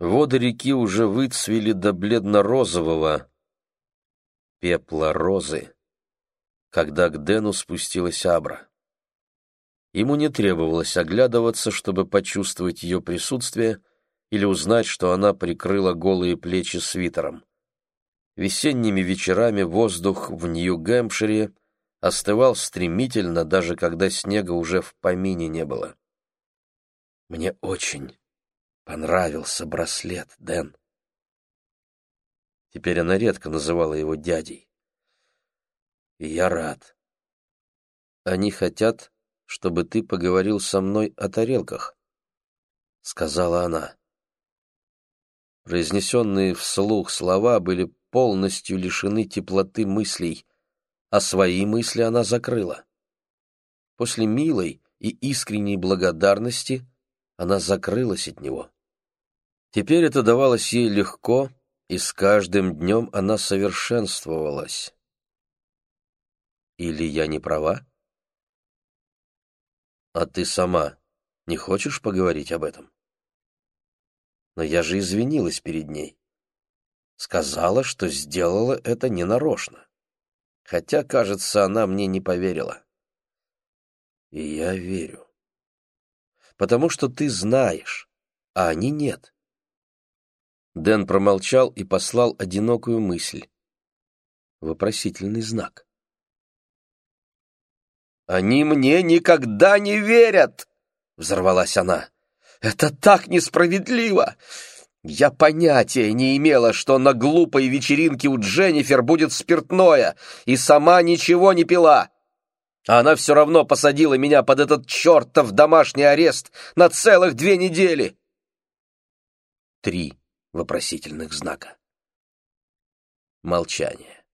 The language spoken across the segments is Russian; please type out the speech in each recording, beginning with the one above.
Воды реки уже выцвели до бледно-розового пепла розы, когда к Дэну спустилась Абра. Ему не требовалось оглядываться, чтобы почувствовать ее присутствие или узнать, что она прикрыла голые плечи свитером. Весенними вечерами воздух в Нью-Гэмпшире остывал стремительно, даже когда снега уже в помине не было. «Мне очень понравился браслет, Дэн». Теперь она редко называла его дядей. «И я рад. Они хотят, чтобы ты поговорил со мной о тарелках», — сказала она. Произнесенные вслух слова были полностью лишены теплоты мыслей, а свои мысли она закрыла. После милой и искренней благодарности она закрылась от него. Теперь это давалось ей легко, и с каждым днем она совершенствовалась. Или я не права? А ты сама не хочешь поговорить об этом? Но я же извинилась перед ней. Сказала, что сделала это ненарочно. Хотя, кажется, она мне не поверила. И я верю. Потому что ты знаешь, а они нет. Дэн промолчал и послал одинокую мысль. Вопросительный знак. «Они мне никогда не верят!» — взорвалась она. Это так несправедливо! Я понятия не имела, что на глупой вечеринке у Дженнифер будет спиртное, и сама ничего не пила. А она все равно посадила меня под этот чертов домашний арест на целых две недели. Три вопросительных знака. Молчание.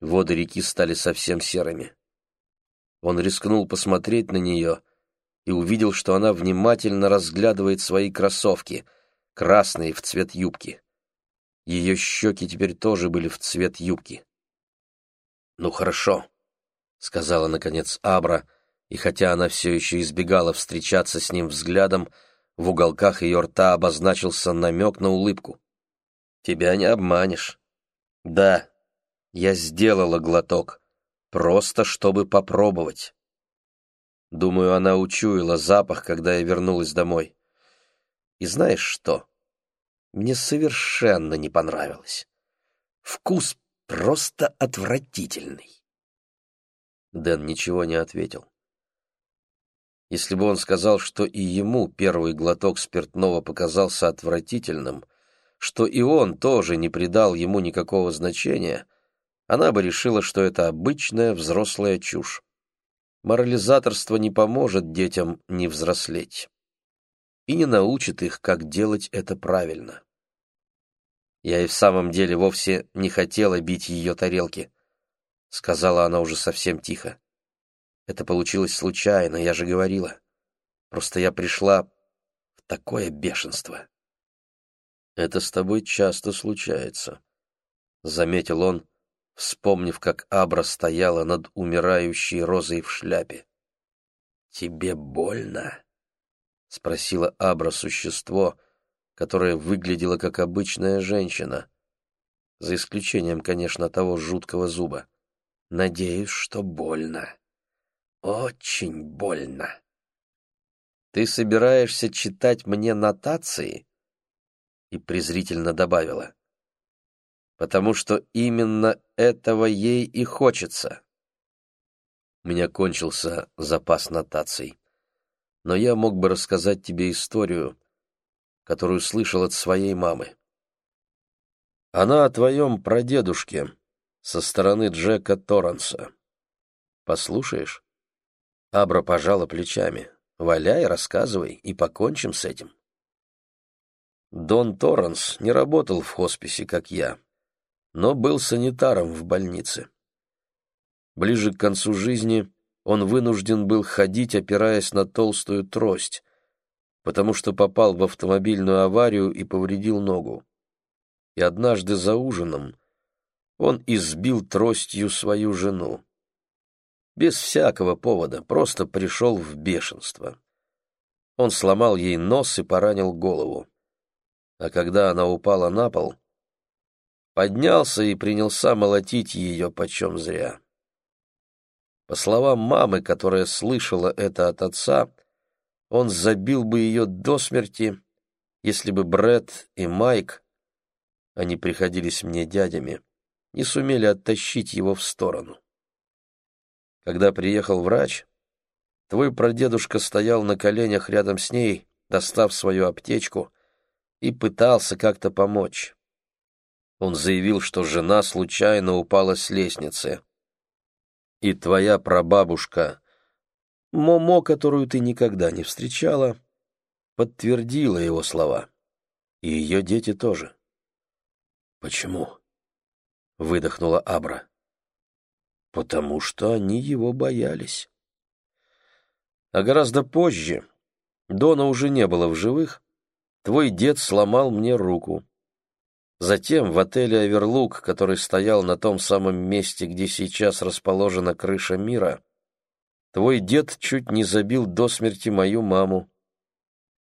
Воды реки стали совсем серыми. Он рискнул посмотреть на нее — и увидел, что она внимательно разглядывает свои кроссовки, красные в цвет юбки. Ее щеки теперь тоже были в цвет юбки. «Ну хорошо», — сказала, наконец, Абра, и хотя она все еще избегала встречаться с ним взглядом, в уголках ее рта обозначился намек на улыбку. «Тебя не обманешь». «Да, я сделала глоток, просто чтобы попробовать». Думаю, она учуяла запах, когда я вернулась домой. И знаешь что? Мне совершенно не понравилось. Вкус просто отвратительный. Дэн ничего не ответил. Если бы он сказал, что и ему первый глоток спиртного показался отвратительным, что и он тоже не придал ему никакого значения, она бы решила, что это обычная взрослая чушь морализаторство не поможет детям не взрослеть и не научит их, как делать это правильно. Я и в самом деле вовсе не хотела бить ее тарелки, сказала она уже совсем тихо. Это получилось случайно, я же говорила. Просто я пришла в такое бешенство. Это с тобой часто случается, заметил он, вспомнив, как Абра стояла над умирающей розой в шляпе. «Тебе больно?» — спросила Абра существо, которое выглядело как обычная женщина, за исключением, конечно, того жуткого зуба. «Надеюсь, что больно. Очень больно». «Ты собираешься читать мне нотации?» И презрительно добавила потому что именно этого ей и хочется. У меня кончился запас нотаций, но я мог бы рассказать тебе историю, которую слышал от своей мамы. Она о твоем прадедушке со стороны Джека Торренса. Послушаешь? Абра пожала плечами. Валяй, рассказывай, и покончим с этим. Дон Торренс не работал в хосписе, как я но был санитаром в больнице. Ближе к концу жизни он вынужден был ходить, опираясь на толстую трость, потому что попал в автомобильную аварию и повредил ногу. И однажды за ужином он избил тростью свою жену. Без всякого повода, просто пришел в бешенство. Он сломал ей нос и поранил голову. а когда она упала на пол, поднялся и принялся молотить ее почем зря. По словам мамы, которая слышала это от отца, он забил бы ее до смерти, если бы Бред и Майк, они приходились мне дядями, не сумели оттащить его в сторону. Когда приехал врач, твой прадедушка стоял на коленях рядом с ней, достав свою аптечку, и пытался как-то помочь. Он заявил, что жена случайно упала с лестницы. И твоя прабабушка, Момо, которую ты никогда не встречала, подтвердила его слова. И ее дети тоже. «Почему?» — выдохнула Абра. «Потому что они его боялись». А гораздо позже, Дона уже не было в живых, твой дед сломал мне руку. Затем в отеле «Аверлук», который стоял на том самом месте, где сейчас расположена крыша мира, твой дед чуть не забил до смерти мою маму.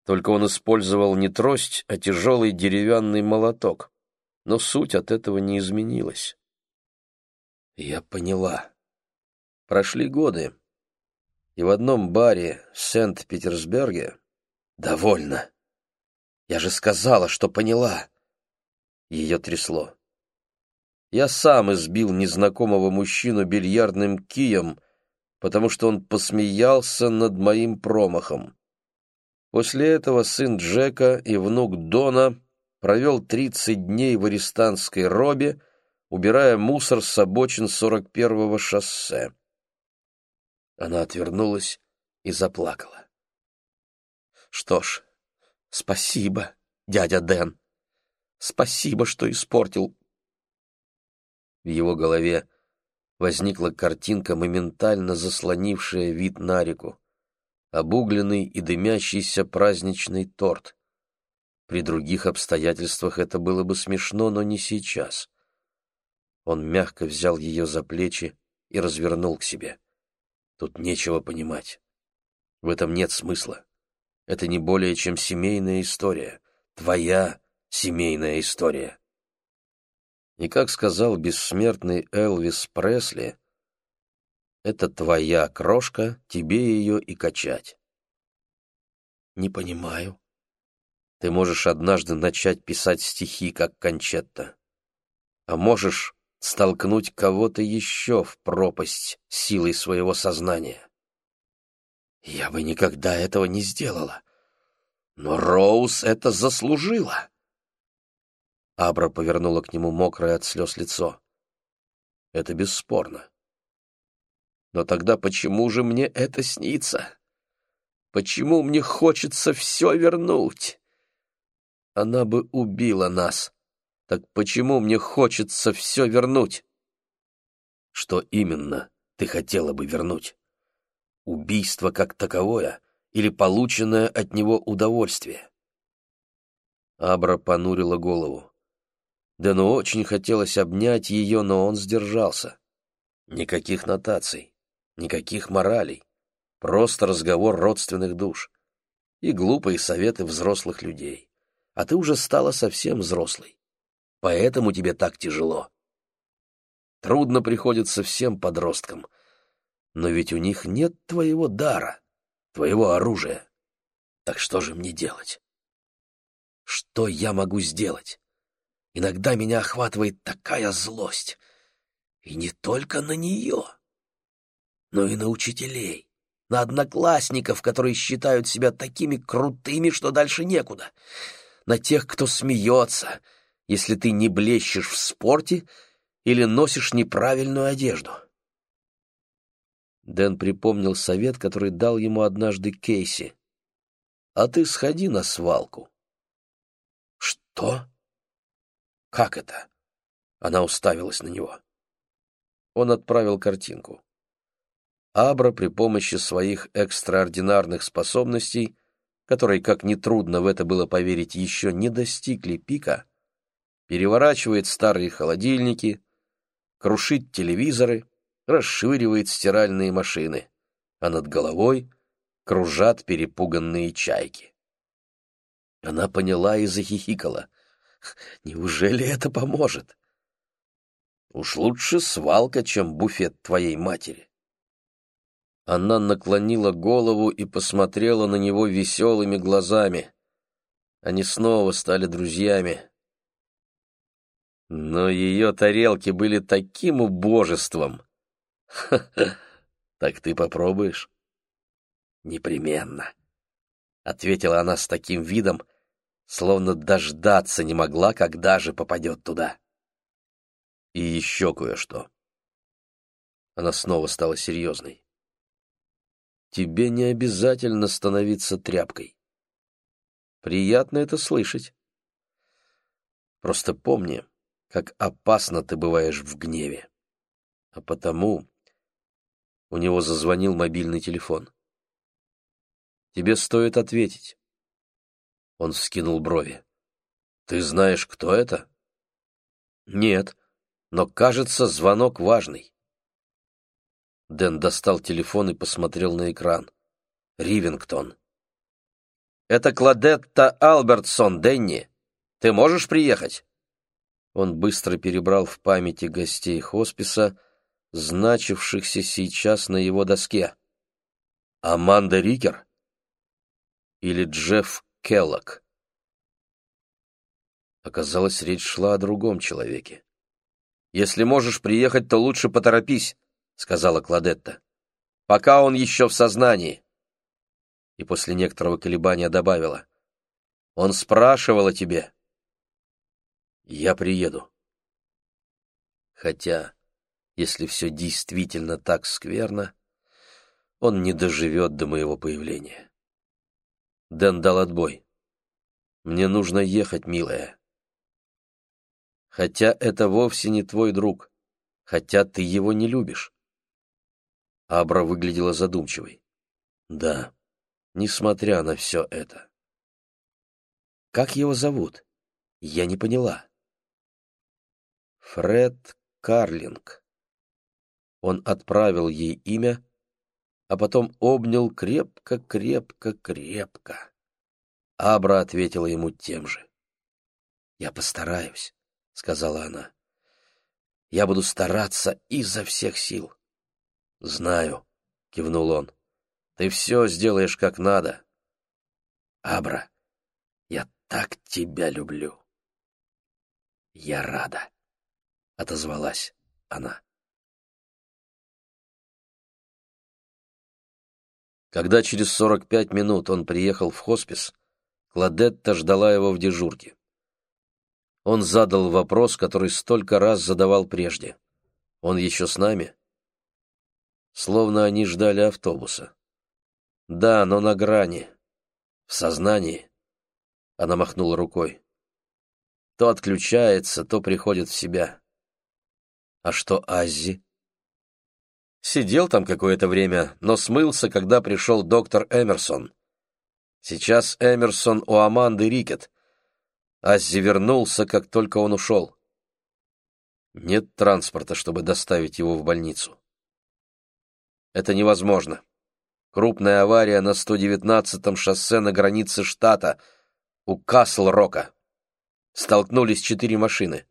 Только он использовал не трость, а тяжелый деревянный молоток. Но суть от этого не изменилась. Я поняла. Прошли годы, и в одном баре в Сент-Петерсберге... Довольно. Я же сказала, что поняла. Ее трясло. Я сам избил незнакомого мужчину бильярдным кием, потому что он посмеялся над моим промахом. После этого сын Джека и внук Дона провел 30 дней в арестантской робе, убирая мусор с обочин 41-го шоссе. Она отвернулась и заплакала. «Что ж, спасибо, дядя Дэн», Спасибо, что испортил. В его голове возникла картинка, моментально заслонившая вид на реку. Обугленный и дымящийся праздничный торт. При других обстоятельствах это было бы смешно, но не сейчас. Он мягко взял ее за плечи и развернул к себе. Тут нечего понимать. В этом нет смысла. Это не более чем семейная история. Твоя семейная история. И как сказал бессмертный Элвис Пресли, это твоя крошка, тебе ее и качать. Не понимаю. Ты можешь однажды начать писать стихи, как Кончетта. А можешь столкнуть кого-то еще в пропасть силой своего сознания. Я бы никогда этого не сделала. Но Роуз это заслужила. Абра повернула к нему мокрое от слез лицо. Это бесспорно. Но тогда почему же мне это снится? Почему мне хочется все вернуть? Она бы убила нас. Так почему мне хочется все вернуть? Что именно ты хотела бы вернуть? Убийство как таковое или полученное от него удовольствие? Абра понурила голову. Дэну очень хотелось обнять ее, но он сдержался. Никаких нотаций, никаких моралей, просто разговор родственных душ и глупые советы взрослых людей. А ты уже стала совсем взрослой, поэтому тебе так тяжело. Трудно приходится всем подросткам, но ведь у них нет твоего дара, твоего оружия. Так что же мне делать? Что я могу сделать? Иногда меня охватывает такая злость. И не только на нее, но и на учителей, на одноклассников, которые считают себя такими крутыми, что дальше некуда, на тех, кто смеется, если ты не блещешь в спорте или носишь неправильную одежду. Дэн припомнил совет, который дал ему однажды Кейси. «А ты сходи на свалку». «Что?» «Как это?» Она уставилась на него. Он отправил картинку. Абра при помощи своих экстраординарных способностей, которые, как нетрудно в это было поверить, еще не достигли пика, переворачивает старые холодильники, крушит телевизоры, расшвыривает стиральные машины, а над головой кружат перепуганные чайки. Она поняла и захихикала. Неужели это поможет? Уж лучше свалка, чем буфет твоей матери. Она наклонила голову и посмотрела на него веселыми глазами. Они снова стали друзьями. Но ее тарелки были таким убожеством. Ха-ха, так ты попробуешь? Непременно, — ответила она с таким видом, словно дождаться не могла, когда же попадет туда. И еще кое-что. Она снова стала серьезной. Тебе не обязательно становиться тряпкой. Приятно это слышать. Просто помни, как опасно ты бываешь в гневе. А потому у него зазвонил мобильный телефон. Тебе стоит ответить. Он вскинул брови. «Ты знаешь, кто это?» «Нет, но, кажется, звонок важный». Дэн достал телефон и посмотрел на экран. «Ривингтон». «Это Кладетта Албертсон, Денни. Ты можешь приехать?» Он быстро перебрал в памяти гостей хосписа, значившихся сейчас на его доске. «Аманда Рикер?» «Или Джефф Келлок. Оказалось, речь шла о другом человеке. «Если можешь приехать, то лучше поторопись», — сказала Кладетта. «Пока он еще в сознании». И после некоторого колебания добавила. «Он спрашивал о тебе». «Я приеду». Хотя, если все действительно так скверно, он не доживет до моего появления. Дэн дал отбой. «Мне нужно ехать, милая». Хотя это вовсе не твой друг, хотя ты его не любишь. Абра выглядела задумчивой. Да, несмотря на все это. Как его зовут? Я не поняла. Фред Карлинг. Он отправил ей имя, а потом обнял крепко-крепко-крепко. Абра ответила ему тем же. «Я постараюсь», — сказала она. «Я буду стараться изо всех сил». «Знаю», — кивнул он. «Ты все сделаешь как надо». «Абра, я так тебя люблю». «Я рада», — отозвалась она. Когда через сорок пять минут он приехал в хоспис, Кладетта ждала его в дежурке. Он задал вопрос, который столько раз задавал прежде. «Он еще с нами?» Словно они ждали автобуса. «Да, но на грани. В сознании». Она махнула рукой. То отключается, то приходит в себя. «А что Аззи?» Сидел там какое-то время, но смылся, когда пришел доктор Эмерсон. Сейчас Эмерсон у Аманды Рикет. Аззи вернулся, как только он ушел. Нет транспорта, чтобы доставить его в больницу. Это невозможно. Крупная авария на 119-м шоссе на границе штата у Касл-Рока. Столкнулись четыре машины.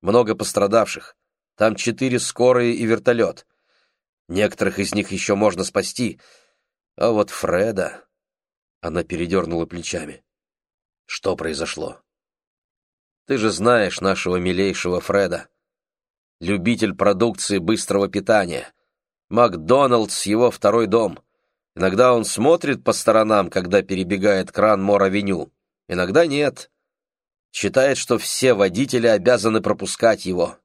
Много пострадавших. Там четыре скорые и вертолет. Некоторых из них еще можно спасти. А вот Фреда... Она передернула плечами. Что произошло? Ты же знаешь нашего милейшего Фреда. Любитель продукции быстрого питания. Макдоналдс — его второй дом. Иногда он смотрит по сторонам, когда перебегает кран Мор-авеню. Иногда нет. Считает, что все водители обязаны пропускать его.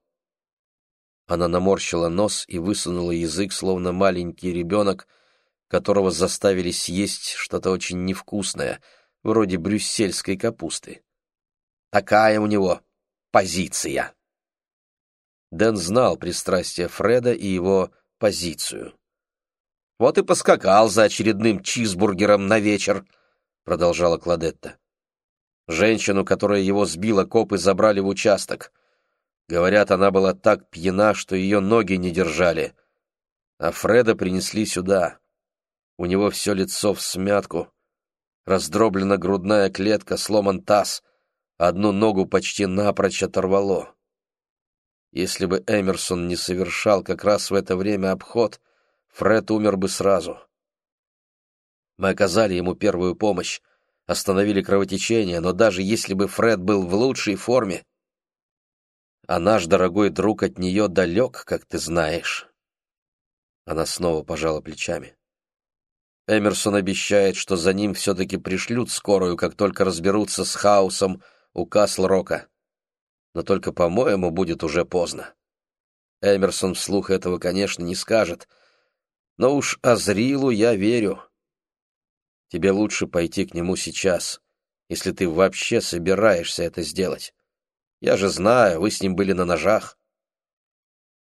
Она наморщила нос и высунула язык, словно маленький ребенок, которого заставили съесть что-то очень невкусное, вроде брюссельской капусты. Такая у него позиция. Дэн знал пристрастие Фреда и его позицию. «Вот и поскакал за очередным чизбургером на вечер», — продолжала Кладетта. Женщину, которая его сбила, копы забрали в участок. Говорят, она была так пьяна, что ее ноги не держали. А Фреда принесли сюда. У него все лицо в смятку. Раздроблена грудная клетка, сломан таз, одну ногу почти напрочь оторвало. Если бы Эмерсон не совершал как раз в это время обход, Фред умер бы сразу. Мы оказали ему первую помощь, остановили кровотечение, но даже если бы Фред был в лучшей форме, а наш дорогой друг от нее далек, как ты знаешь. Она снова пожала плечами. Эмерсон обещает, что за ним все-таки пришлют скорую, как только разберутся с хаосом у Касл-Рока. Но только, по-моему, будет уже поздно. Эмерсон вслух этого, конечно, не скажет, но уж Азрилу я верю. Тебе лучше пойти к нему сейчас, если ты вообще собираешься это сделать. Я же знаю, вы с ним были на ножах.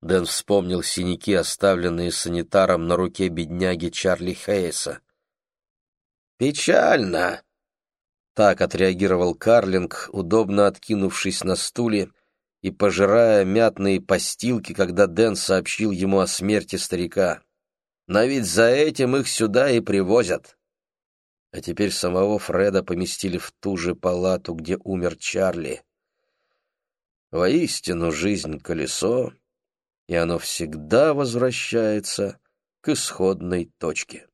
Дэн вспомнил синяки, оставленные санитаром на руке бедняги Чарли Хейса. «Печально!» Так отреагировал Карлинг, удобно откинувшись на стуле и пожирая мятные постилки, когда Дэн сообщил ему о смерти старика. «Но ведь за этим их сюда и привозят!» А теперь самого Фреда поместили в ту же палату, где умер Чарли. Воистину жизнь — колесо, и оно всегда возвращается к исходной точке.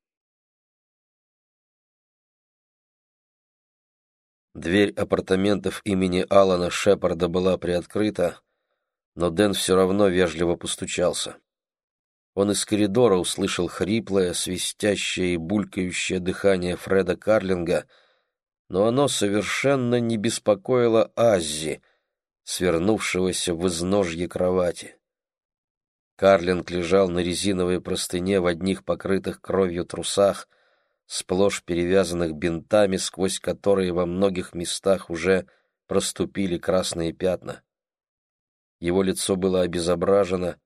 Дверь апартаментов имени Алана Шепарда была приоткрыта, но Дэн все равно вежливо постучался. Он из коридора услышал хриплое, свистящее и булькающее дыхание Фреда Карлинга, но оно совершенно не беспокоило Аззи, свернувшегося в изножье кровати. Карлинг лежал на резиновой простыне в одних покрытых кровью трусах, сплошь перевязанных бинтами, сквозь которые во многих местах уже проступили красные пятна. Его лицо было обезображено,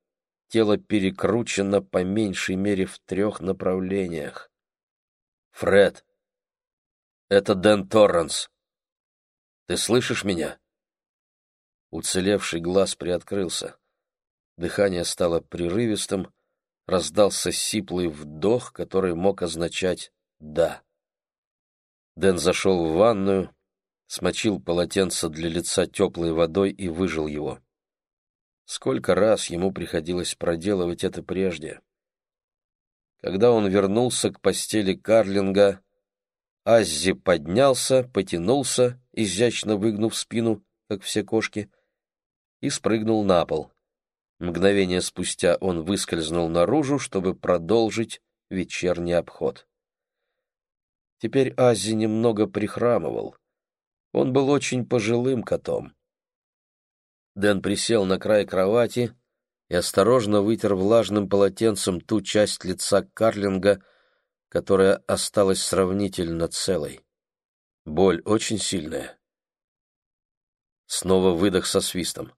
тело перекручено по меньшей мере в трех направлениях. «Фред, это Дэн Торренс. Ты слышишь меня?» Уцелевший глаз приоткрылся. Дыхание стало прерывистым, раздался сиплый вдох, который мог означать «да». Дэн зашел в ванную, смочил полотенце для лица теплой водой и выжил его. Сколько раз ему приходилось проделывать это прежде. Когда он вернулся к постели Карлинга, Аззи поднялся, потянулся, изящно выгнув спину, как все кошки, — и спрыгнул на пол. Мгновение спустя он выскользнул наружу, чтобы продолжить вечерний обход. Теперь Ази немного прихрамывал. Он был очень пожилым котом. Дэн присел на край кровати и осторожно вытер влажным полотенцем ту часть лица Карлинга, которая осталась сравнительно целой. Боль очень сильная. Снова выдох со свистом.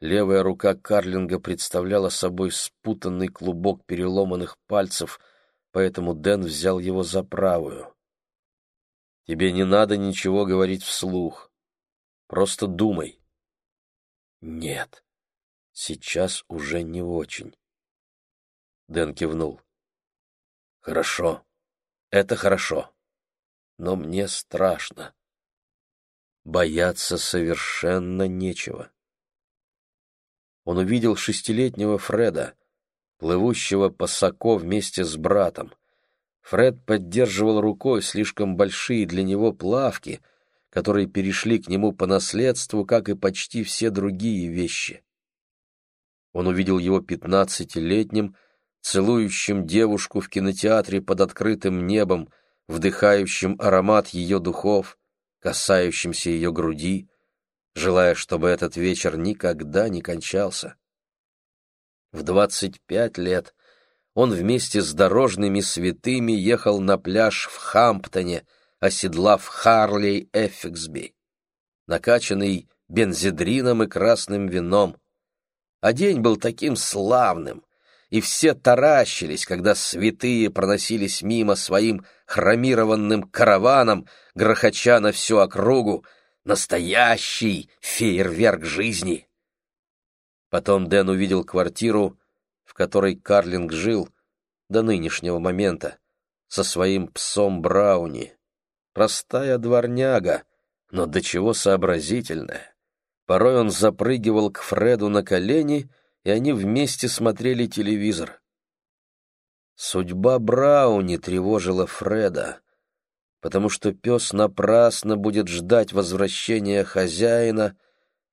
Левая рука Карлинга представляла собой спутанный клубок переломанных пальцев, поэтому Дэн взял его за правую. «Тебе не надо ничего говорить вслух. Просто думай». «Нет, сейчас уже не очень». Дэн кивнул. «Хорошо, это хорошо, но мне страшно. Бояться совершенно нечего» он увидел шестилетнего Фреда, плывущего по соко вместе с братом. Фред поддерживал рукой слишком большие для него плавки, которые перешли к нему по наследству, как и почти все другие вещи. Он увидел его пятнадцатилетним, целующим девушку в кинотеатре под открытым небом, вдыхающим аромат ее духов, касающимся ее груди, желая, чтобы этот вечер никогда не кончался. В двадцать пять лет он вместе с дорожными святыми ехал на пляж в Хамптоне, оседлав Харлей Эффиксби, накачанный бензидрином и красным вином. А день был таким славным, и все таращились, когда святые проносились мимо своим хромированным караваном, грохоча на всю округу, Настоящий фейерверк жизни. Потом Дэн увидел квартиру, в которой Карлинг жил до нынешнего момента, со своим псом Брауни, Простая дворняга, но до чего сообразительная. Порой он запрыгивал к Фреду на колени, и они вместе смотрели телевизор. Судьба Брауни тревожила Фреда, потому что пес напрасно будет ждать возвращения хозяина,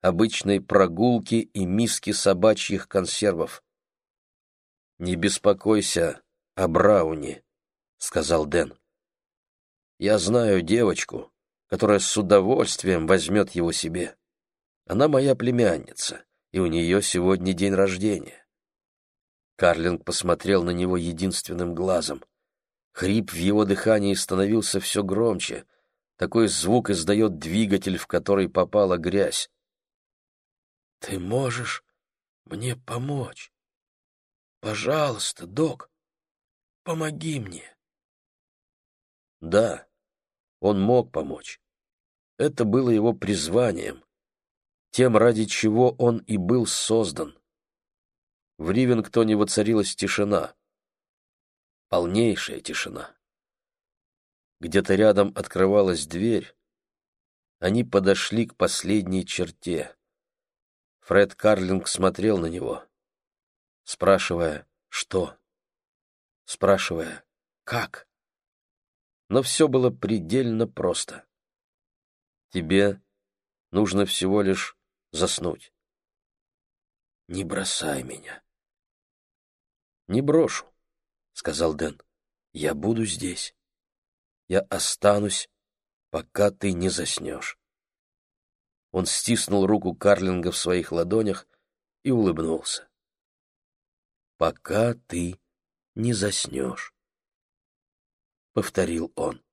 обычной прогулки и миски собачьих консервов. «Не беспокойся о Брауни», — сказал Дэн. «Я знаю девочку, которая с удовольствием возьмет его себе. Она моя племянница, и у нее сегодня день рождения». Карлинг посмотрел на него единственным глазом. Хрип в его дыхании становился все громче. Такой звук издает двигатель, в который попала грязь. «Ты можешь мне помочь?» Пожалуйста, док, помоги мне. Да, он мог помочь. Это было его призванием, тем, ради чего он и был создан. В Ривингтоне воцарилась тишина. Полнейшая тишина. Где-то рядом открывалась дверь. Они подошли к последней черте. Фред Карлинг смотрел на него спрашивая «что?», спрашивая «как?». Но все было предельно просто. Тебе нужно всего лишь заснуть. Не бросай меня. Не брошу, сказал Дэн. Я буду здесь. Я останусь, пока ты не заснешь. Он стиснул руку Карлинга в своих ладонях и улыбнулся пока ты не заснешь», — повторил он.